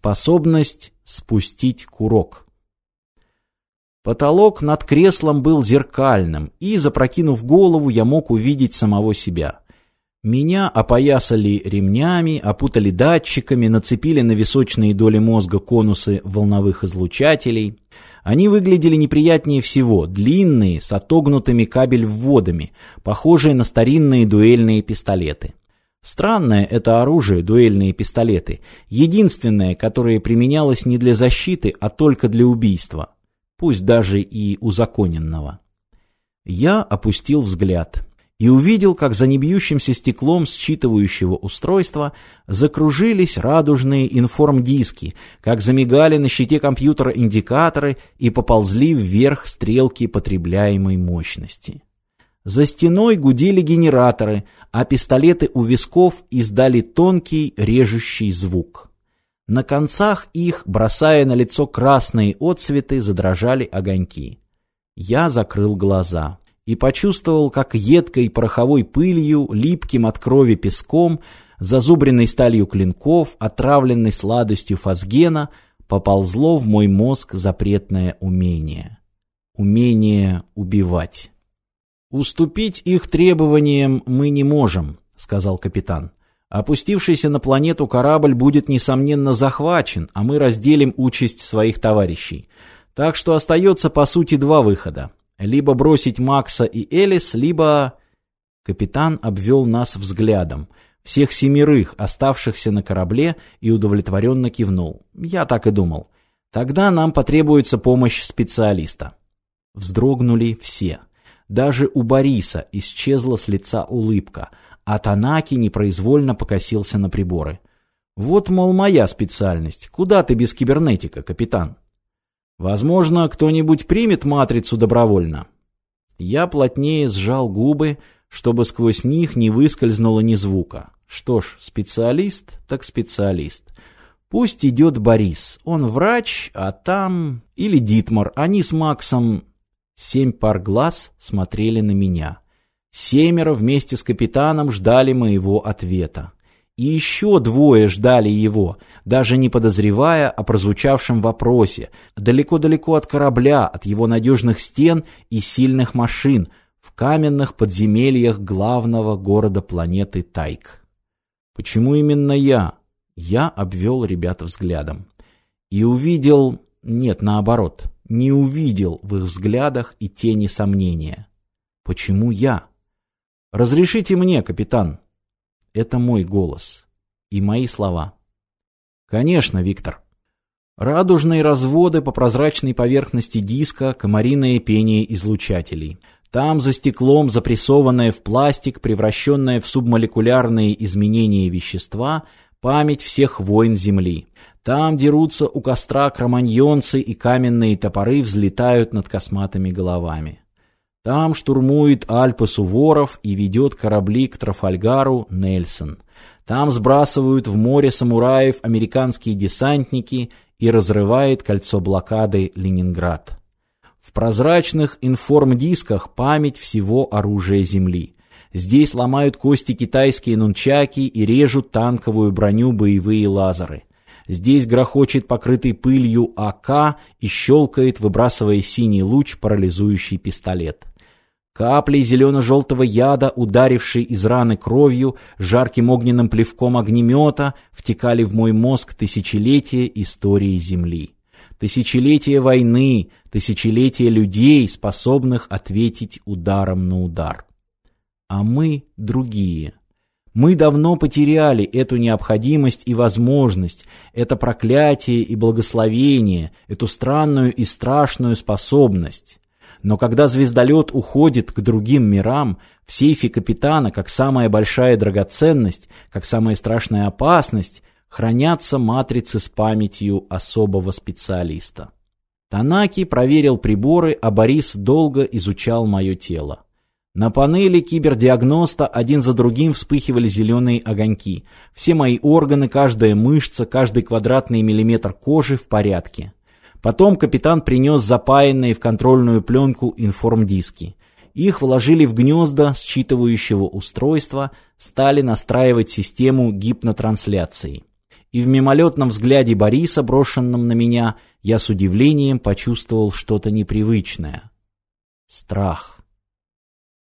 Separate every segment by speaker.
Speaker 1: Способность спустить курок. Потолок над креслом был зеркальным, и, запрокинув голову, я мог увидеть самого себя. Меня опоясали ремнями, опутали датчиками, нацепили на височные доли мозга конусы волновых излучателей. Они выглядели неприятнее всего, длинные, с отогнутыми кабель-вводами, похожие на старинные дуэльные пистолеты. Странное это оружие, дуэльные пистолеты, единственное, которое применялось не для защиты, а только для убийства пусть даже и узаконенного. Я опустил взгляд и увидел, как за небьющимся стеклом считывающего устройства закружились радужные информдиски, как замигали на щите компьютера индикаторы и поползли вверх стрелки потребляемой мощности. За стеной гудели генераторы, а пистолеты у висков издали тонкий режущий звук. На концах их, бросая на лицо красные отцветы, задрожали огоньки. Я закрыл глаза и почувствовал, как едкой пороховой пылью, липким от крови песком, зазубренной сталью клинков, отравленной сладостью фазгена, поползло в мой мозг запретное умение. Умение убивать. «Уступить их требованиям мы не можем», — сказал капитан. Опустившийся на планету корабль будет, несомненно, захвачен, а мы разделим участь своих товарищей. Так что остается, по сути, два выхода. Либо бросить Макса и Элис, либо... Капитан обвел нас взглядом. Всех семерых, оставшихся на корабле, и удовлетворенно кивнул. Я так и думал. Тогда нам потребуется помощь специалиста. Вздрогнули все. Даже у Бориса исчезла с лица улыбка — а Танаки непроизвольно покосился на приборы. «Вот, мол, моя специальность. Куда ты без кибернетика, капитан?» «Возможно, кто-нибудь примет матрицу добровольно». Я плотнее сжал губы, чтобы сквозь них не выскользнуло ни звука. Что ж, специалист так специалист. Пусть идет Борис, он врач, а там... Или Дитмар, они с Максом... Семь пар глаз смотрели на меня. Семеро вместе с капитаном ждали моего ответа. И еще двое ждали его, даже не подозревая о прозвучавшем вопросе, далеко-далеко от корабля, от его надежных стен и сильных машин, в каменных подземельях главного города планеты Тайк. Почему именно я? Я обвел ребят взглядом. И увидел... Нет, наоборот, не увидел в их взглядах и тени сомнения. Почему я? «Разрешите мне, капитан». Это мой голос и мои слова. «Конечно, Виктор». Радужные разводы по прозрачной поверхности диска, комариное пение излучателей. Там за стеклом запрессованное в пластик, превращенное в субмолекулярные изменения вещества, память всех войн Земли. Там дерутся у костра кроманьонцы и каменные топоры взлетают над косматыми головами. Там штурмует Альпы Суворов и ведет корабли к Трафальгару Нельсон. Там сбрасывают в море самураев американские десантники и разрывает кольцо блокады Ленинград. В прозрачных информдисках память всего оружия Земли. Здесь ломают кости китайские нунчаки и режут танковую броню боевые лазеры. Здесь грохочет покрытый пылью АК и щелкает, выбрасывая синий луч, парализующий пистолет. Капли зелено-желтого яда, ударившие из раны кровью, жарким огненным плевком огнемета, втекали в мой мозг тысячелетия истории Земли. Тысячелетия войны, тысячелетия людей, способных ответить ударом на удар. А мы другие. Мы давно потеряли эту необходимость и возможность, это проклятие и благословение, эту странную и страшную способность. Но когда звездолет уходит к другим мирам, в сейфе капитана, как самая большая драгоценность, как самая страшная опасность, хранятся матрицы с памятью особого специалиста. Танаки проверил приборы, а Борис долго изучал мое тело. На панели кибердиагноста один за другим вспыхивали зеленые огоньки. Все мои органы, каждая мышца, каждый квадратный миллиметр кожи в порядке. Потом капитан принес запаянные в контрольную пленку информдиски. Их вложили в гнезда считывающего устройства, стали настраивать систему гипнотрансляции. и в мимолетном взгляде Бориса, брошенном на меня, я с удивлением почувствовал что-то непривычное. Страх.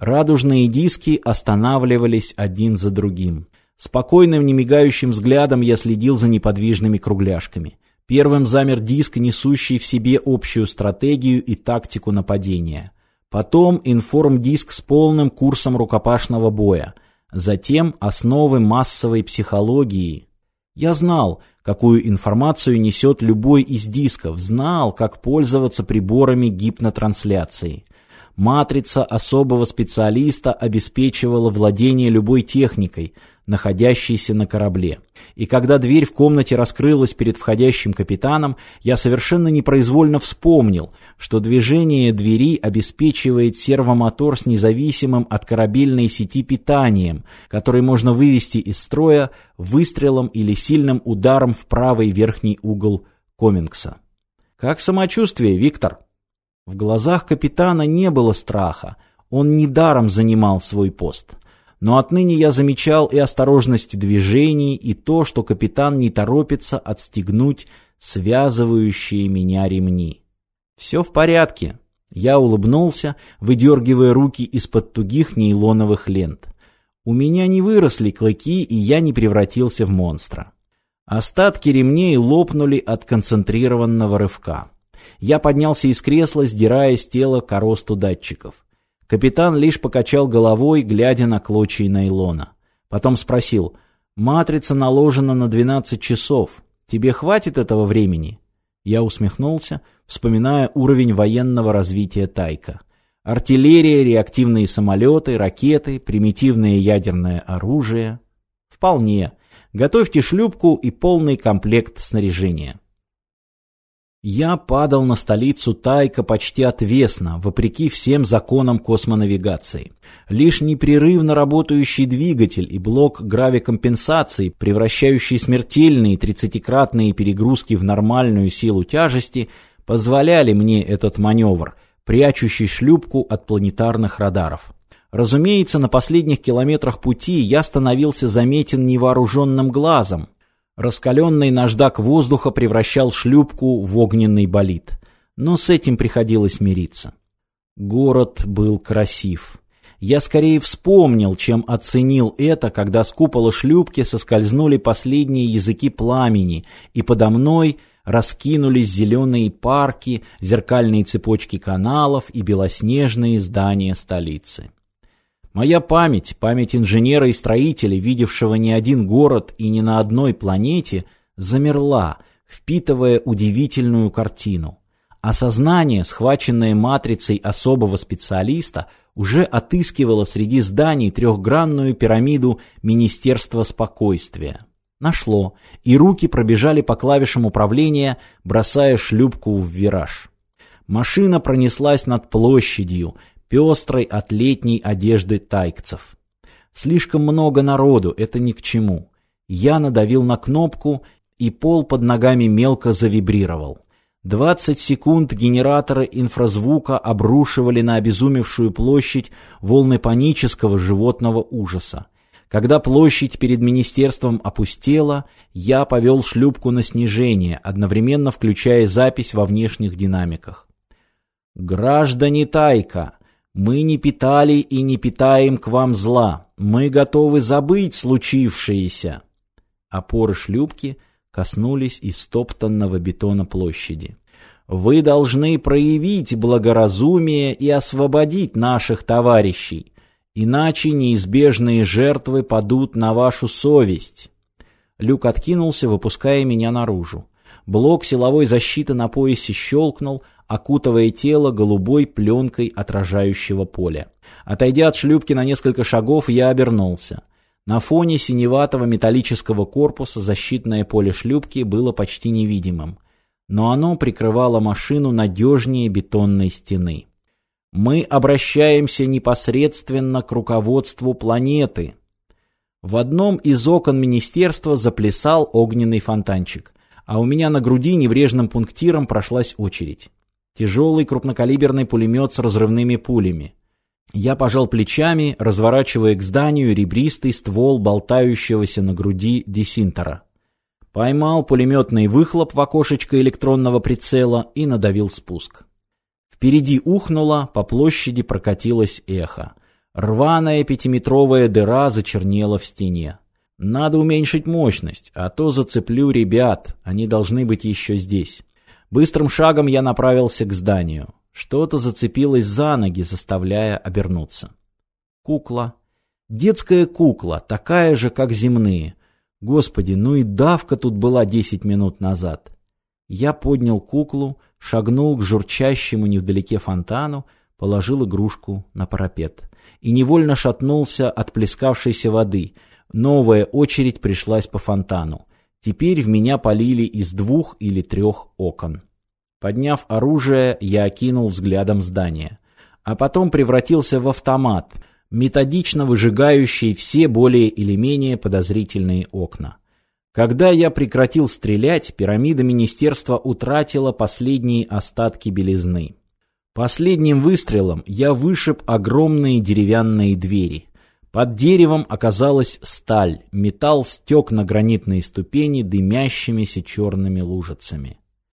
Speaker 1: Радужные диски останавливались один за другим. Спокойным, немигающим взглядом я следил за неподвижными кругляшками. Первым замер диск, несущий в себе общую стратегию и тактику нападения. Потом информдиск с полным курсом рукопашного боя. Затем основы массовой психологии. Я знал, какую информацию несет любой из дисков, знал, как пользоваться приборами гипнотрансляции. Матрица особого специалиста обеспечивала владение любой техникой, находящейся на корабле. И когда дверь в комнате раскрылась перед входящим капитаном, я совершенно непроизвольно вспомнил, что движение двери обеспечивает сервомотор с независимым от корабельной сети питанием, который можно вывести из строя выстрелом или сильным ударом в правый верхний угол комингса. «Как самочувствие, Виктор?» В глазах капитана не было страха, он недаром занимал свой пост. Но отныне я замечал и осторожность движений, и то, что капитан не торопится отстегнуть связывающие меня ремни. «Все в порядке», — я улыбнулся, выдергивая руки из-под тугих нейлоновых лент. «У меня не выросли клыки, и я не превратился в монстра». Остатки ремней лопнули от концентрированного рывка. Я поднялся из кресла, сдирая с тела коросту датчиков. Капитан лишь покачал головой, глядя на клочья нейлона. Потом спросил, «Матрица наложена на 12 часов. Тебе хватит этого времени?» Я усмехнулся, вспоминая уровень военного развития Тайка. Артиллерия, реактивные самолеты, ракеты, примитивное ядерное оружие. Вполне. Готовьте шлюпку и полный комплект снаряжения. Я падал на столицу Тайка почти отвесно, вопреки всем законам космонавигации. Лишь непрерывно работающий двигатель и блок гравикомпенсации, превращающий смертельные тридцатикратные перегрузки в нормальную силу тяжести, позволяли мне этот маневр, прячущий шлюпку от планетарных радаров. Разумеется, на последних километрах пути я становился заметен невооруженным глазом, Раскаленный наждак воздуха превращал шлюпку в огненный болид. Но с этим приходилось мириться. Город был красив. Я скорее вспомнил, чем оценил это, когда с купола шлюпки соскользнули последние языки пламени, и подо мной раскинулись зеленые парки, зеркальные цепочки каналов и белоснежные здания столицы. Моя память, память инженера и строителя, видевшего не один город и не на одной планете, замерла, впитывая удивительную картину. Осознание, схваченное матрицей особого специалиста, уже отыскивало среди зданий трехгранную пирамиду Министерства спокойствия. Нашло, и руки пробежали по клавишам управления, бросая шлюпку в вираж. Машина пронеслась над площадью, пестрой от летней одежды тайкцев. Слишком много народу, это ни к чему. Я надавил на кнопку, и пол под ногами мелко завибрировал. Двадцать секунд генераторы инфразвука обрушивали на обезумевшую площадь волны панического животного ужаса. Когда площадь перед министерством опустела, я повел шлюпку на снижение, одновременно включая запись во внешних динамиках. «Граждане Тайка, мы не питали и не питаем к вам зла. Мы готовы забыть случившееся. Опоры шлюпки коснулись истоптанного бетона площади. Вы должны проявить благоразумие и освободить наших товарищей, иначе неизбежные жертвы падут на вашу совесть. Люк откинулся, выпуская меня наружу. Блок силовой защиты на поясе щелкнул, окутывая тело голубой пленкой отражающего поля. Отойдя от шлюпки на несколько шагов, я обернулся. На фоне синеватого металлического корпуса защитное поле шлюпки было почти невидимым, но оно прикрывало машину надежнее бетонной стены. Мы обращаемся непосредственно к руководству планеты. В одном из окон министерства заплясал огненный фонтанчик, а у меня на груди неврежным пунктиром прошлась очередь. Тяжелый крупнокалиберный пулемет с разрывными пулями. Я пожал плечами, разворачивая к зданию ребристый ствол болтающегося на груди десинтера. поймал пулеметный выхлоп в окошечко электронного прицела и надавил спуск. Впереди ухнуло, по площади прокатилось эхо. Рваная пятиметровая дыра зачернела в стене. Надо уменьшить мощность, а то зацеплю ребят, они должны быть еще здесь. Быстрым шагом я направился к зданию. Что-то зацепилось за ноги, заставляя обернуться. Кукла. Детская кукла, такая же, как земные. Господи, ну и давка тут была десять минут назад. Я поднял куклу, шагнул к журчащему невдалеке фонтану, положил игрушку на парапет. И невольно шатнулся от плескавшейся воды. Новая очередь пришлась по фонтану. Теперь в меня полили из двух или трех окон. Подняв оружие, я окинул взглядом здание. А потом превратился в автомат, методично выжигающий все более или менее подозрительные окна. Когда я прекратил стрелять, пирамида министерства утратила последние остатки белизны. Последним выстрелом я вышиб огромные деревянные двери. Под деревом оказалась сталь, металл стек на гранитные ступени дымящимися черными лужицами.